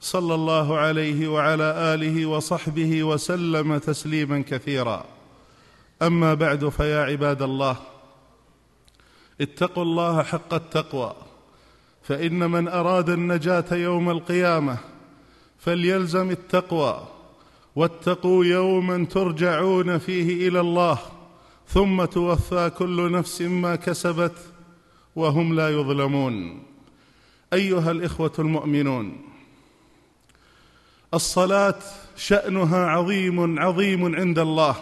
صلى الله عليه وعلى آله وصحبه وسلم تسليما كثيرا. أما بعد فيا عباد الله اتقوا الله حق التقوى فإن من أراد النجاة يوم القيامة فليلزم التقوى واتقوا يوما ترجعون فيه إلى الله ثم توفى كل نفس ما كسبت وهم لا يظلمون. أيها الإخوة المؤمنون الصلاة شأنها عظيم عظيم عند الله.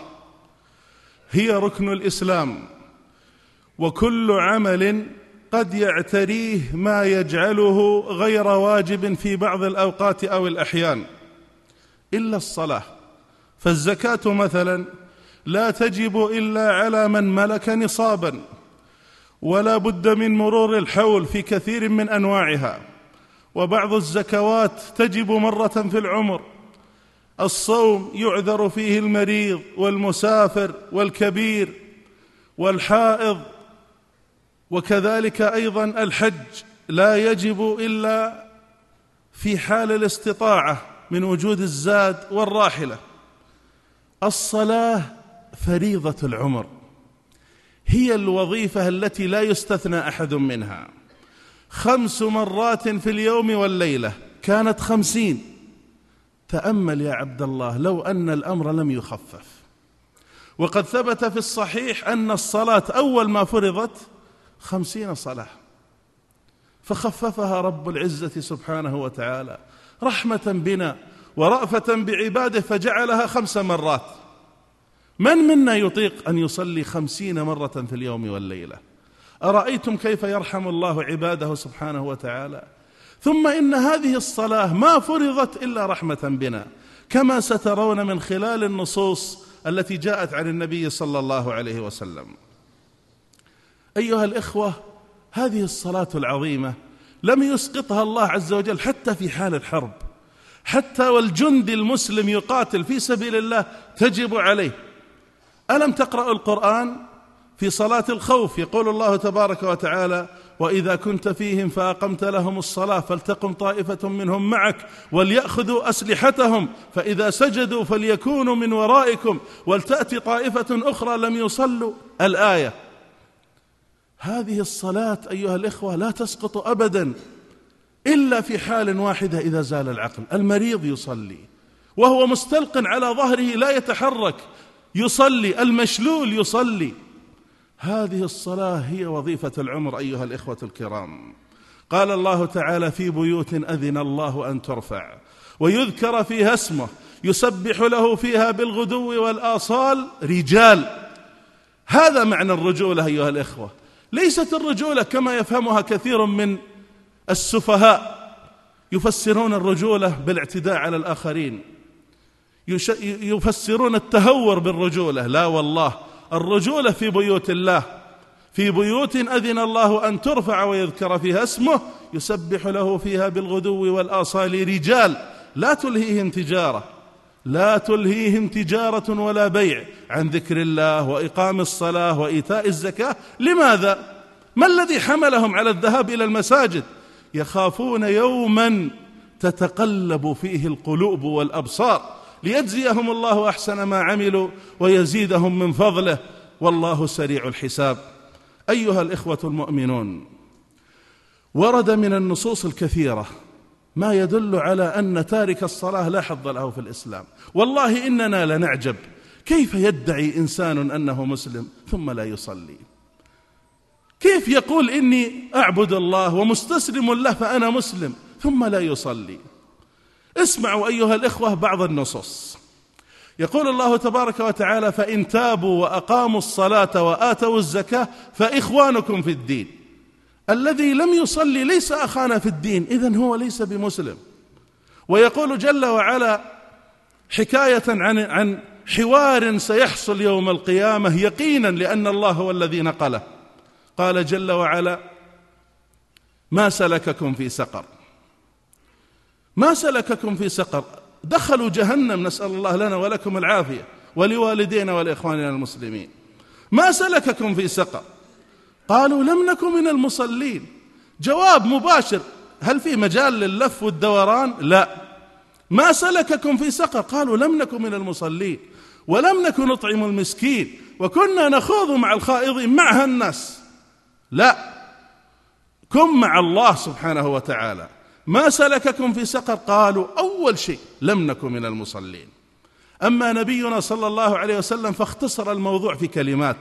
هي ركن الإسلام. وكل عمل قد يعتريه ما يجعله غير واجب في بعض الأوقات أو الأحيان. إلا الصلاة. فالزكاة مثلا لا تجب إلا على من ملك نصابا. ولا بد من مرور الحول في كثير من أنواعها. وبعض الزكوات تجب مرة في العمر. الصوم يعذر فيه المريض والمسافر والكبير والحائض وكذلك أيضا الحج. لا يجب إلا في حال الاستطاعة من وجود الزاد والراحلة. الصلاة فريضة العمر هي الوظيفة التي لا يستثنى أحد منها. خمس مرات في اليوم والليلة. كانت خمسين. تأمل يا عبد الله لو أن الأمر لم يخفف. وقد ثبت في الصحيح أن الصلاة أول ما فرضت خمسين صلاة. فخففها رب العزة سبحانه وتعالى. رحمة بنا ورأفة بعباده فجعلها خمس مرات. من منا يطيق أن يصلي خمسين مرة في اليوم والليلة؟ أرأيتم كيف يرحم الله عباده سبحانه وتعالى؟ ثم إن هذه الصلاة ما فرضت إلا رحمة بنا كما سترون من خلال النصوص التي جاءت عن النبي صلى الله عليه وسلم. أيها الإخوة هذه الصلاة العظيمة لم يسقطها الله عز وجل حتى في حال الحرب حتى والجندي المسلم يقاتل في سبيل الله تجب عليه. ألم تقرأ القرآن؟ في صلاة الخوف. يقول الله تبارك وتعالى وإذا كنت فيهم فأقمت لهم الصلاة فلتقم طائفة منهم معك وليأخذوا أسلحتهم فإذا سجدوا فليكونوا من ورائكم ولتأتي طائفة أخرى لم يصلوا. الآية هذه الصلاة أيها الإخوة لا تسقط ابدا إلا في حال واحدة إذا زال العقل. المريض يصلي وهو مستلق على ظهره لا يتحرك يصلي المشلول يصلي. هذه الصلاة هي وظيفة العمر أيها الإخوة الكرام. قال الله تعالى في بيوت أذن الله أن ترفع ويذكر فيها اسمه يسبح له فيها بالغدو والآصال رجال. هذا معنى الرجولة أيها الإخوة. ليست الرجولة كما يفهمها كثير من السفهاء. يفسرون الرجولة بالاعتداء على الآخرين. يفسرون التهور بالرجولة. لا والله الرجوله في بيوت الله. في بيوت أذن الله أن ترفع ويذكر فيها اسمه يسبح له فيها بالغدو والآصال رجال. لا تلهيهم تجارة. لا تلهيهم تجارة ولا بيع عن ذكر الله وإقام الصلاة وإيتاء الزكاة. لماذا؟ ما الذي حملهم على الذهاب إلى المساجد؟ يخافون يوما تتقلب فيه القلوب والأبصار. ليجزيهم الله أحسن ما عملوا ويزيدهم من فضله والله سريع الحساب. أيها الإخوة المؤمنون ورد من النصوص الكثيرة ما يدل على أن تارك الصلاة لا حظ له في الإسلام. والله إننا لنعجب. كيف يدعي إنسان أنه مسلم ثم لا يصلي؟ كيف يقول إني أعبد الله ومستسلم له فأنا مسلم ثم لا يصلي؟ اسمعوا أيها الإخوة بعض النصوص. يقول الله تبارك وتعالى فإن تابوا وأقاموا الصلاة وآتوا الزكاة فإخوانكم في الدين. الذي لم يصلي ليس أخانا في الدين اذا هو ليس بمسلم. ويقول جل وعلا حكاية عن عن حوار سيحصل يوم القيامة يقينا لأن الله هو الذي نقله. قال جل وعلا ما سلككم في سقر. ما سلككم في سقر. دخلوا جهنم نسأل الله لنا ولكم العافية. ولوالدينا ولإخواننا المسلمين. ما سلككم في سقر. قالوا لم نكن من المصلين. جواب مباشر. هل في مجال لللف والدوران؟ لا. ما سلككم في سقر. قالوا لم نكن من المصلين. ولم نكن نطعم المسكين. وكنا نخوض مع الخائضين معها الناس. لا. كن مع الله سبحانه وتعالى. ما سلككم في سقر؟ قالوا أول شيء لم نكن من المصلين. أما نبينا صلى الله عليه وسلم فاختصر الموضوع في كلمات.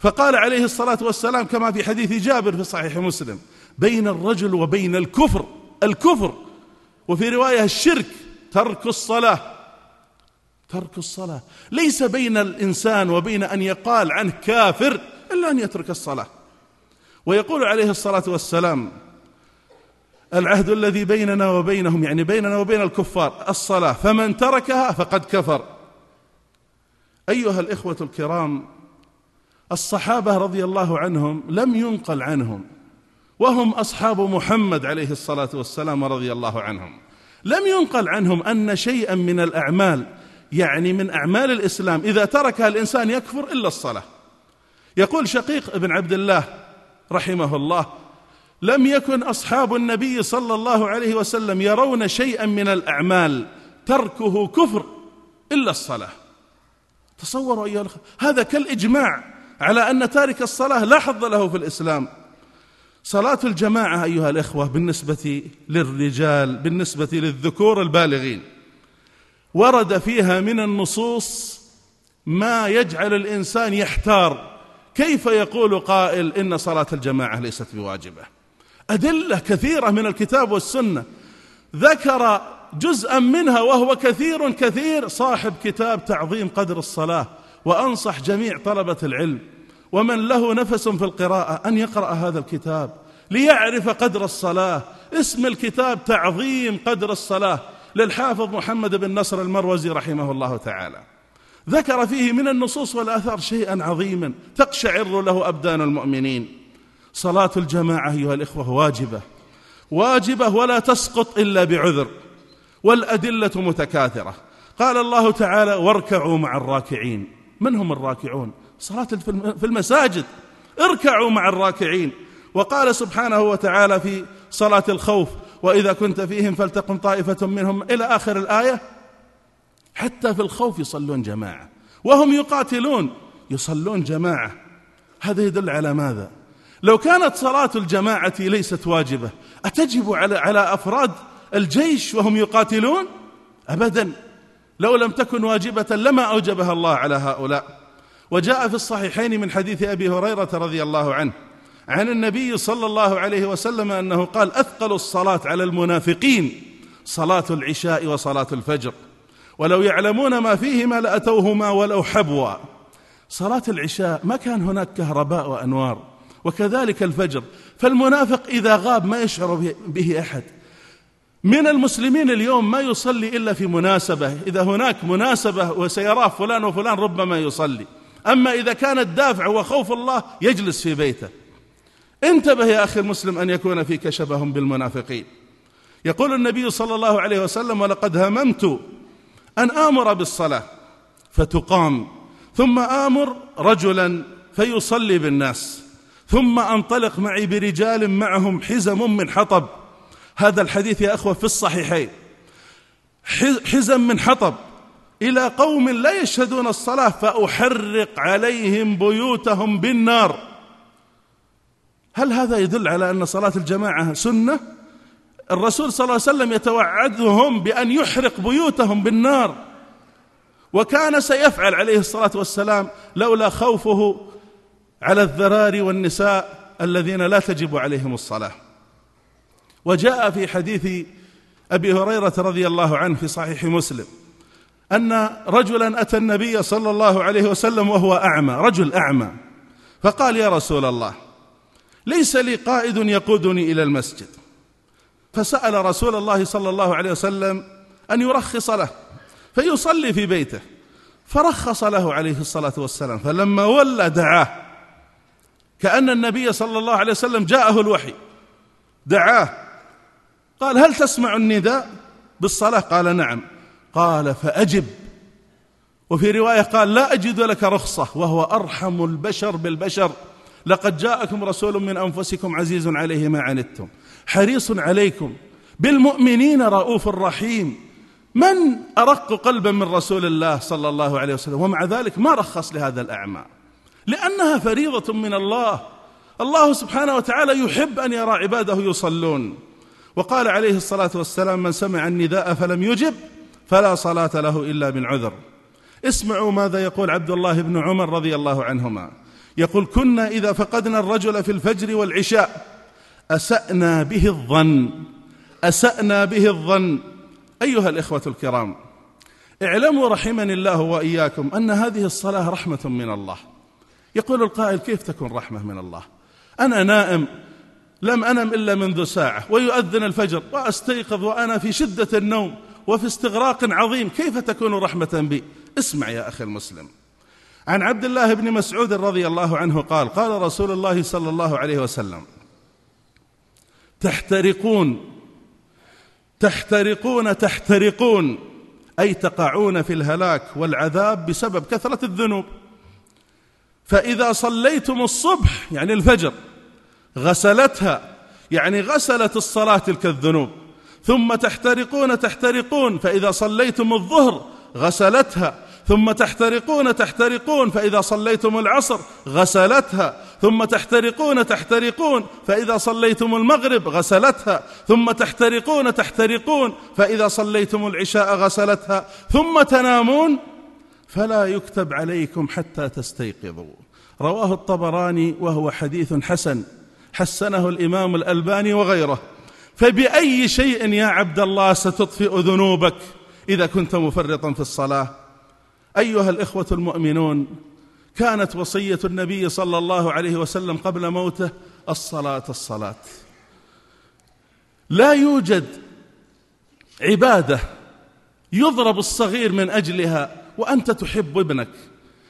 فقال عليه الصلاة والسلام كما في حديث جابر في صحيح مسلم بين الرجل وبين الكفر الكفر. وفي رواية الشرك ترك الصلاة. ترك الصلاة. ليس بين الإنسان وبين أن يقال عنه كافر إلا أن يترك الصلاة. ويقول عليه الصلاة والسلام العهد الذي بيننا وبينهم يعني بيننا وبين الكفار الصلاة فمن تركها فقد كفر. أيها الإخوة الكرام الصحابة رضي الله عنهم لم ينقل عنهم وهم أصحاب محمد عليه الصلاة والسلام رضي الله عنهم. لم ينقل عنهم أن شيئا من الأعمال يعني من أعمال الإسلام. إذا تركها الإنسان يكفر إلا الصلاة. يقول شقيق بن عبد الله رحمه الله لم يكن أصحاب النبي صلى الله عليه وسلم يرون شيئا من الأعمال تركه كفر إلا الصلاة. تصوروا أيها الأخوة هذا كالإجماع على أن تارك الصلاة لا حظ له في الإسلام. صلاة الجماعة أيها الأخوة بالنسبة للرجال بالنسبة للذكور البالغين ورد فيها من النصوص ما يجعل الإنسان يحتار. كيف يقول قائل إن صلاة الجماعة ليست بواجبة؟ أدلة كثيرة من الكتاب والسنة. ذكر جزءا منها وهو كثير كثير صاحب كتاب تعظيم قدر الصلاة وأنصح جميع طلبة العلم. ومن له نفس في القراءة أن يقرأ هذا الكتاب ليعرف قدر الصلاة. اسم الكتاب تعظيم قدر الصلاة للحافظ محمد بن نصر المروزي رحمه الله تعالى. ذكر فيه من النصوص والآثار شيئا عظيما تقشعر له أبدان المؤمنين. صلاة الجماعة أيها الإخوة واجبة. واجبة ولا تسقط إلا بعذر والأدلة متكاثرة. قال الله تعالى واركعوا مع الراكعين. من هم الراكعون؟ صلاة في المساجد. اركعوا مع الراكعين. وقال سبحانه وتعالى في صلاة الخوف وإذا كنت فيهم فلتقم طائفة منهم إلى آخر الآية. حتى في الخوف يصلون جماعة. وهم يقاتلون يصلون جماعة. هذا يدل على ماذا؟ لو كانت صلاة الجماعة ليست واجبة أتجب على على أفراد الجيش وهم يقاتلون؟ ابدا. لو لم تكن واجبة لما أوجبها الله على هؤلاء. وجاء في الصحيحين من حديث أبي هريرة رضي الله عنه عن النبي صلى الله عليه وسلم أنه قال أثقل الصلاة على المنافقين صلاة العشاء وصلاة الفجر. ولو يعلمون ما فيهما لأتوهما ولو حبوا. صلاة العشاء ما كان هناك كهرباء وأنوار. وكذلك الفجر. فالمنافق إذا غاب ما يشعر به أحد. من المسلمين اليوم ما يصلي إلا في مناسبة. إذا هناك مناسبة وسيراه فلان وفلان ربما يصلي. أما إذا كان الدافع هو خوف الله يجلس في بيته. انتبه يا أخي المسلم أن يكون فيك شبه بالمنافقين. يقول النبي صلى الله عليه وسلم ولقد هممت أن آمر بالصلاة فتقام ثم آمر رجلا فيصلي بالناس. ثم أنطلق معي برجال معهم حزم من حطب. هذا الحديث يا أخوة في الصحيحين. حزم من حطب. إلى قوم لا يشهدون الصلاة فأحرق عليهم بيوتهم بالنار. هل هذا يدل على أن صلاة الجماعة سنة؟ الرسول صلى الله عليه وسلم يتوعدهم بأن يحرق بيوتهم بالنار. وكان سيفعل عليه الصلاة والسلام لولا خوفه على الذراري والنساء الذين لا تجب عليهم الصلاة. وجاء في حديث أبي هريرة رضي الله عنه في صحيح مسلم أن رجلا أتى النبي صلى الله عليه وسلم وهو أعمى رجل أعمى فقال يا رسول الله ليس لي قائد يقودني إلى المسجد. فسأل رسول الله صلى الله عليه وسلم أن يرخص له فيصلي في بيته فرخص له عليه الصلاة والسلام فلما ولى دعاه كأن النبي صلى الله عليه وسلم جاءه الوحي دعاه قال هل تسمع النداء؟ بالصلاة؟ قال نعم. قال فأجب. وفي رواية قال لا أجد لك رخصة وهو أرحم البشر بالبشر. لقد جاءكم رسول من أنفسكم عزيز عليه ما عنتم حريص عليكم. بالمؤمنين رؤوف رحيم. من أرق قلبا من رسول الله صلى الله عليه وسلم؟ ومع ذلك ما رخص لهذا الأعمى. لأنها فريضة من الله. الله سبحانه وتعالى يحب أن يرى عباده يصلون. وقال عليه الصلاة والسلام من سمع النداء فلم يجب فلا صلاة له إلا من عذر اسمعوا ماذا يقول عبد الله بن عمر رضي الله عنهما. يقول كنا إذا فقدنا الرجل في الفجر والعشاء أسأنا به الظن أسأنا به الظن. أيها الإخوة الكرام اعلموا رحمني الله وإياكم أن هذه الصلاة رحمة من الله. يقول القائل كيف تكون رحمة من الله؟ أنا نائم لم أنم إلا منذ ساعة ويؤذن الفجر وأستيقظ وأنا في شدة النوم وفي استغراق عظيم كيف تكون رحمة بي؟ اسمع يا أخي المسلم. عن عبد الله بن مسعود رضي الله عنه قال قال رسول الله صلى الله عليه وسلم تحترقون تحترقون تحترقون أي تقعون في الهلاك والعذاب بسبب كثرة الذنوب. فإذا صليتم الصبح يعني الفجر غسلتها يعني غسلت الصلاة تلك الذنوب. ثم تحترقون تحترقون فإذا صليتم الظهر غسلتها. ثم تحترقون تحترقون فإذا صليتم العصر غسلتها. ثم تحترقون تحترقون فإذا صليتم المغرب غسلتها. ثم تحترقون تحترقون فإذا صليتم العشاء غسلتها. ثم تنامون فلا يكتب عليكم حتى تستيقظوا. رواه الطبراني وهو حديث حسن حسنه الإمام الألباني وغيره. فبأي شيء يا عبد الله ستطفئ ذنوبك إذا كنت مفرطا في الصلاة؟ أيها الإخوة المؤمنون كانت وصية النبي صلى الله عليه وسلم قبل موته الصلاة الصلاة. لا يوجد عبادة يضرب الصغير من أجلها وأنت تحب ابنك.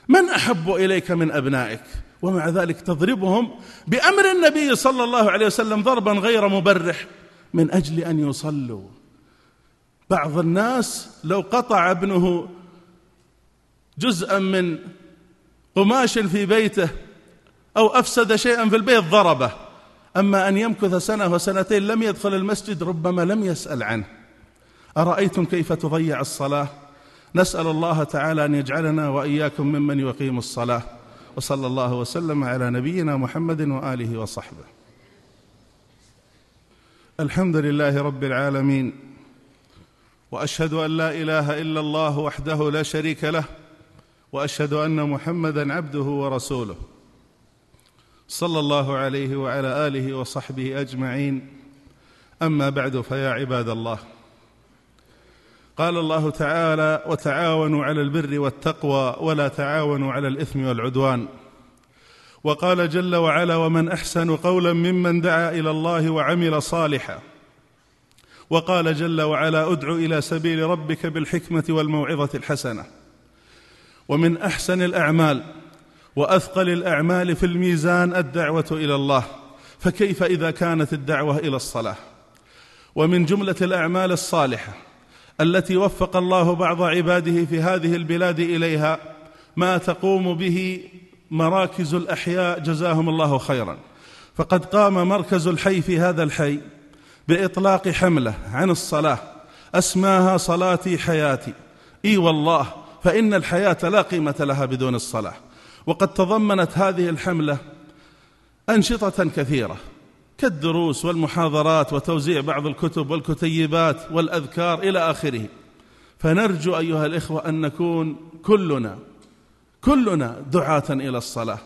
من أحب إليك من أبنائك؟ ومع ذلك تضربهم بأمر النبي صلى الله عليه وسلم ضربا غير مبرح من أجل أن يصلوا. بعض الناس لو قطع ابنه جزءا من قماش في بيته أو أفسد شيئا في البيت ضربه. أما أن يمكث سنة وسنتين لم يدخل المسجد ربما لم يسأل عنه. أرأيتم كيف تضيع الصلاة؟ نسأل الله تعالى أن يجعلنا وإياكم ممن يقيم الصلاة. وصلى الله وسلم على نبينا محمد وآله وصحبه. الحمد لله رب العالمين. وأشهد أن لا إله إلا الله وحده لا شريك له. وأشهد أن محمدا عبده ورسوله. صلى الله عليه وعلى آله وصحبه أجمعين. أما بعد فيا عباد الله قال الله تعالى وتعاونوا على البر والتقوى ولا تعاونوا على الإثم والعدوان. وقال جل وعلا ومن أحسن قولا ممن دعا إلى الله وعمل صالحا. وقال جل وعلا ادع إلى سبيل ربك بالحكمة والموعظة الحسنة. ومن أحسن الأعمال وأثقل الأعمال في الميزان الدعوة إلى الله فكيف إذا كانت الدعوة إلى الصلاة؟ ومن جملة الأعمال الصالحة التي وفق الله بعض عباده في هذه البلاد إليها ما تقوم به مراكز الأحياء جزاهم الله خيرا. فقد قام مركز الحي في هذا الحي بإطلاق حملة عن الصلاة. أسماها صلاتي حياتي. إي والله فإن الحياة لا قيمة لها بدون الصلاة. وقد تضمنت هذه الحملة أنشطة كثيرة. كالدروس والمحاضرات وتوزيع بعض الكتب والكتيبات والأذكار إلى آخره. فنرجو أيها الإخوة أن نكون كلنا كلنا دعاة إلى الصلاة.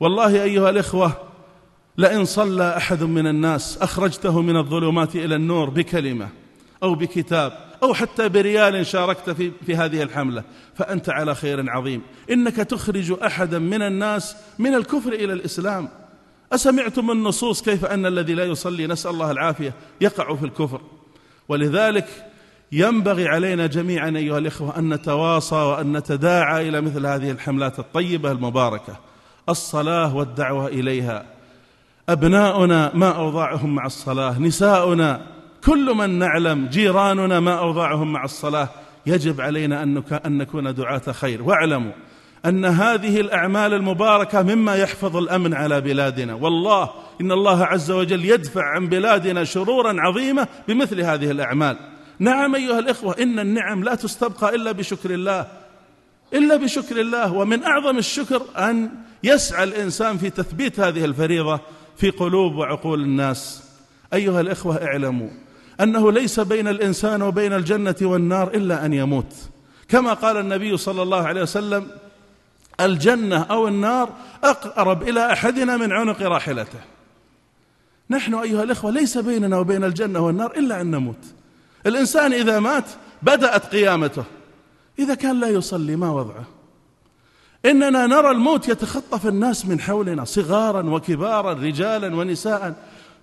والله أيها الإخوة لئن صلى أحد من الناس أخرجته من الظلمات إلى النور بكلمة أو بكتاب أو حتى بريال شاركت في في هذه الحملة فأنت على خير عظيم. إنك تخرج أحدا من الناس من الكفر إلى الإسلام. أسمعتم النصوص كيف أن الذي لا يصلي نسأل الله العافية يقع في الكفر. ولذلك ينبغي علينا جميعا أيها الإخوة أن نتواصى وأن نتداعى إلى مثل هذه الحملات الطيبة المباركة. الصلاة والدعوة إليها. أبناؤنا ما اوضاعهم مع الصلاة. نساؤنا كل من نعلم. جيراننا ما اوضاعهم مع الصلاة. يجب علينا أن نكون دعاة خير. واعلموا أن هذه الأعمال المباركة مما يحفظ الأمن على بلادنا. والله إن الله عز وجل يدفع عن بلادنا شرورا عظيمة بمثل هذه الأعمال. نعم أيها الإخوة إن النعم لا تستبقى إلا بشكر الله. إلا بشكر الله. ومن أعظم الشكر أن يسعى الإنسان في تثبيت هذه الفريضة في قلوب وعقول الناس. أيها الإخوة اعلموا أنه ليس بين الإنسان وبين الجنة والنار إلا أن يموت. كما قال النبي صلى الله عليه وسلم الجنة أو النار أقرب إلى أحدنا من عنق راحلته. نحن أيها الإخوة ليس بيننا وبين الجنة والنار إلا أن نموت. الإنسان إذا مات بدأت قيامته. إذا كان لا يصلي ما وضعه؟ إننا نرى الموت يتخطف الناس من حولنا صغارا وكبارا رجالا ونساء.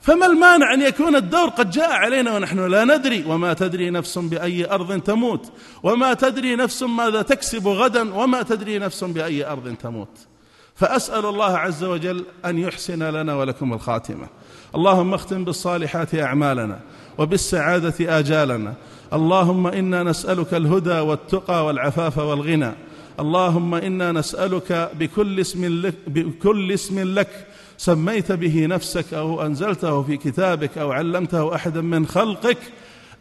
فما المانع أن يكون الدور قد جاء علينا ونحن لا ندري وما تدري نفس بأي أرض تموت وما تدري نفس ماذا تكسب غدا وما تدري نفس بأي أرض تموت. فأسأل الله عز وجل أن يحسن لنا ولكم الخاتمة. اللهم اختم بالصالحات أعمالنا وبالسعادة آجالنا. اللهم إنا نسألك الهدى والتقى والعفاف والغنى. اللهم إنا نسألك بكل اسم لك بكل اسم لك سميت به نفسك أو أنزلته في كتابك أو علمته أحدا من خلقك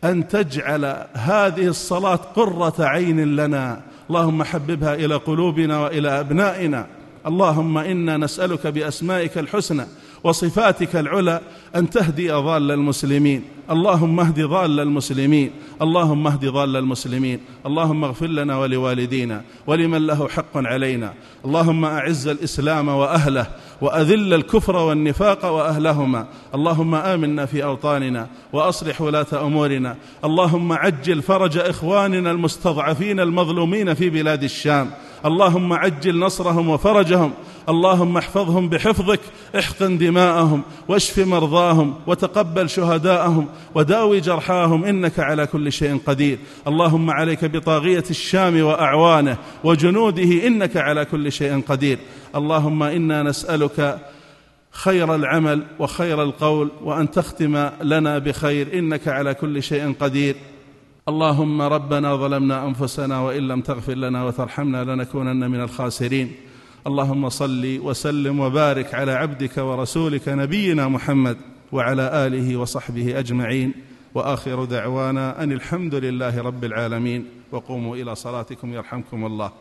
أن تجعل هذه الصلاة قرة عين لنا. اللهم حببها إلى قلوبنا وإلى أبنائنا. اللهم إنا نسألك بأسمائك الحسنى وصفاتك العلى أن تهدي ضال المسلمين. اللهم اهد ضال المسلمين. اللهم اهد ضال المسلمين. اللهم اغفر لنا ولوالدينا ولمن له حق علينا. اللهم أعز الإسلام وأهله وأذل الكفر والنفاق وأهلهما. اللهم آمنا في أوطاننا وأصلح ولاة أمورنا. اللهم عجل فرج إخواننا المستضعفين المظلومين في بلاد الشام. اللهم عجل نصرهم وفرجهم. اللهم احفظهم بحفظك احقن دماءهم واشف مرضاهم وتقبل شهداءهم وداوي جرحاهم إنك على كل شيء قدير. اللهم عليك بطاغية الشام وأعوانه وجنوده إنك على كل شيء قدير. اللهم إنا نسألك خير العمل وخير القول وأن تختم لنا بخير إنك على كل شيء قدير. اللهم ربنا ظلمنا أنفسنا وإن لم تغفر لنا وترحمنا لنكونن من الخاسرين. اللهم صل وسلم وبارك على عبدك ورسولك نبينا محمد وعلى آله وصحبه أجمعين. وآخر دعوانا أن الحمد لله رب العالمين. وقوموا إلى صلاتكم يرحمكم الله.